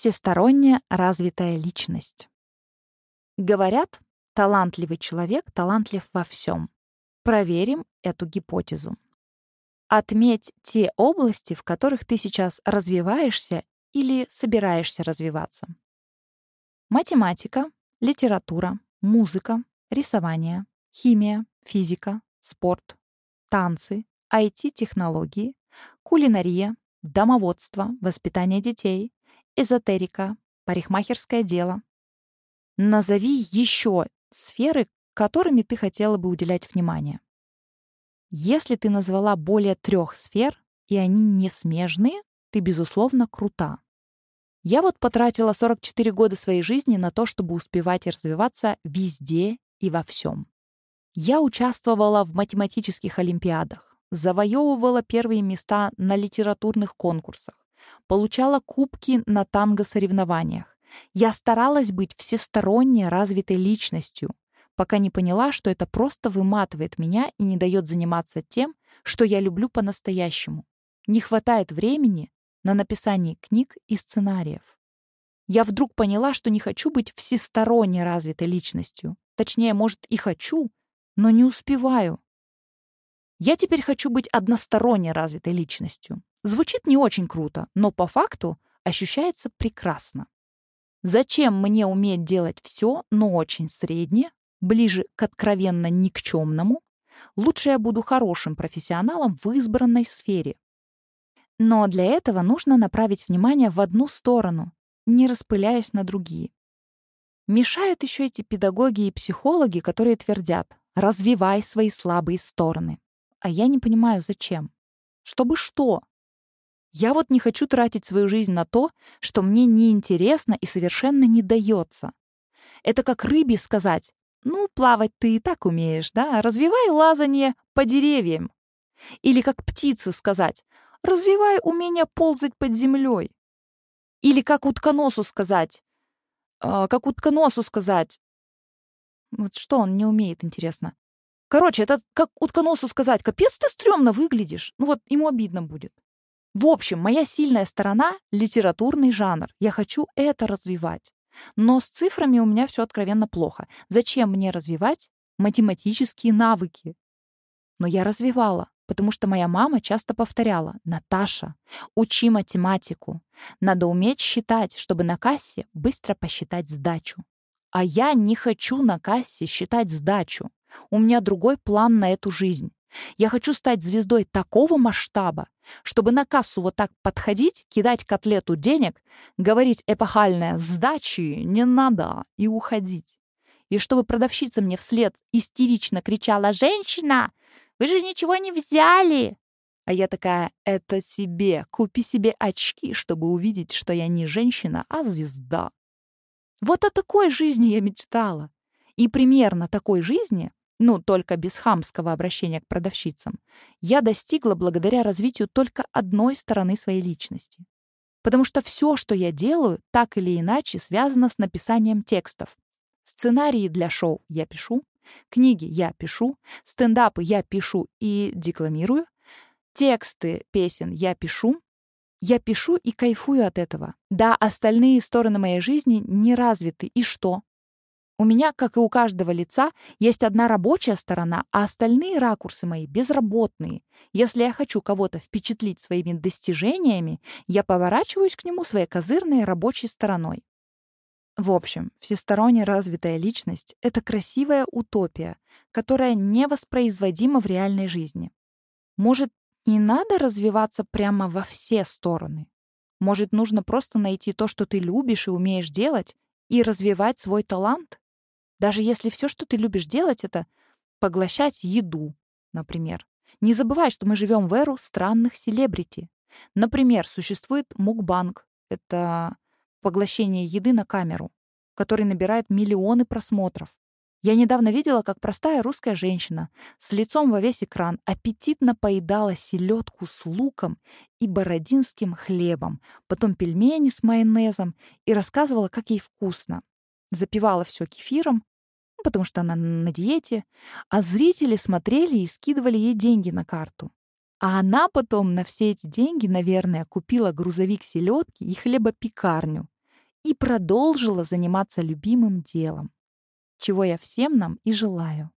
Всесторонне развитая личность. Говорят, талантливый человек талантлив во всем. Проверим эту гипотезу. Отметь те области, в которых ты сейчас развиваешься или собираешься развиваться. Математика, литература, музыка, рисование, химия, физика, спорт, танцы, IT-технологии, кулинария, домоводство, воспитание детей, эзотерика, парикмахерское дело. Назови еще сферы, которыми ты хотела бы уделять внимание. Если ты назвала более трех сфер, и они не смежные, ты, безусловно, крута. Я вот потратила 44 года своей жизни на то, чтобы успевать и развиваться везде и во всем. Я участвовала в математических олимпиадах, завоевывала первые места на литературных конкурсах, получала кубки на танго-соревнованиях. Я старалась быть всесторонне развитой личностью, пока не поняла, что это просто выматывает меня и не дает заниматься тем, что я люблю по-настоящему. Не хватает времени на написание книг и сценариев. Я вдруг поняла, что не хочу быть всесторонне развитой личностью. Точнее, может, и хочу, но не успеваю. Я теперь хочу быть односторонне развитой личностью. Звучит не очень круто, но по факту ощущается прекрасно. Зачем мне уметь делать все, но очень среднее, ближе к откровенно никчемному? Лучше я буду хорошим профессионалом в избранной сфере. Но для этого нужно направить внимание в одну сторону, не распыляясь на другие. Мешают еще эти педагоги и психологи, которые твердят «развивай свои слабые стороны». А я не понимаю, зачем. Чтобы что? Я вот не хочу тратить свою жизнь на то, что мне неинтересно и совершенно не дается. Это как рыбе сказать, ну, плавать ты и так умеешь, да, развивай лазание по деревьям. Или как птице сказать, развивай умение ползать под землей. Или как утконосу сказать, э, как утконосу сказать, вот что он не умеет, интересно. Короче, это как утконосу сказать, капец ты стрёмно выглядишь. Ну вот ему обидно будет. В общем, моя сильная сторона — литературный жанр. Я хочу это развивать. Но с цифрами у меня все откровенно плохо. Зачем мне развивать математические навыки? Но я развивала, потому что моя мама часто повторяла «Наташа, учи математику. Надо уметь считать, чтобы на кассе быстро посчитать сдачу». А я не хочу на кассе считать сдачу. У меня другой план на эту жизнь. Я хочу стать звездой такого масштаба, чтобы на кассу вот так подходить, кидать котлету денег, говорить эпохальное «сдачи не надо» и уходить. И чтобы продавщица мне вслед истерично кричала «Женщина, вы же ничего не взяли!» А я такая «Это себе, купи себе очки, чтобы увидеть, что я не женщина, а звезда». Вот о такой жизни я мечтала. И примерно такой жизни ну, только без хамского обращения к продавщицам, я достигла благодаря развитию только одной стороны своей личности. Потому что все, что я делаю, так или иначе связано с написанием текстов. Сценарии для шоу я пишу, книги я пишу, стендапы я пишу и декламирую, тексты песен я пишу, я пишу и кайфую от этого. Да, остальные стороны моей жизни не развиты, и что? У меня, как и у каждого лица, есть одна рабочая сторона, а остальные ракурсы мои безработные. Если я хочу кого-то впечатлить своими достижениями, я поворачиваюсь к нему своей козырной рабочей стороной. В общем, всесторонне развитая личность — это красивая утопия, которая невоспроизводима в реальной жизни. Может, не надо развиваться прямо во все стороны? Может, нужно просто найти то, что ты любишь и умеешь делать, и развивать свой талант? Даже если все, что ты любишь делать, это поглощать еду, например. Не забывай, что мы живем в эру странных селебрити. Например, существует мукбанг. Это поглощение еды на камеру, который набирает миллионы просмотров. Я недавно видела, как простая русская женщина с лицом во весь экран аппетитно поедала селедку с луком и бородинским хлебом, потом пельмени с майонезом и рассказывала, как ей вкусно. Запивала все кефиром, потому что она на диете, а зрители смотрели и скидывали ей деньги на карту. А она потом на все эти деньги, наверное, купила грузовик селедки и хлебопекарню. и продолжила заниматься любимым делом, чего я всем нам и желаю.